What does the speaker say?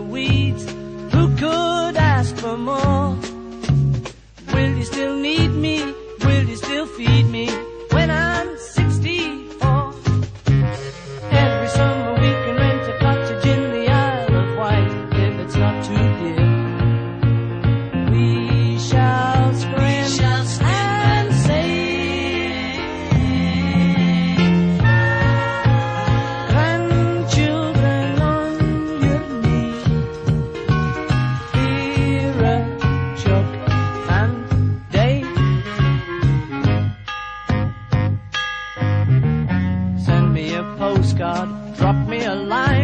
weeds. Who could ask for more? postcard, drop me a line.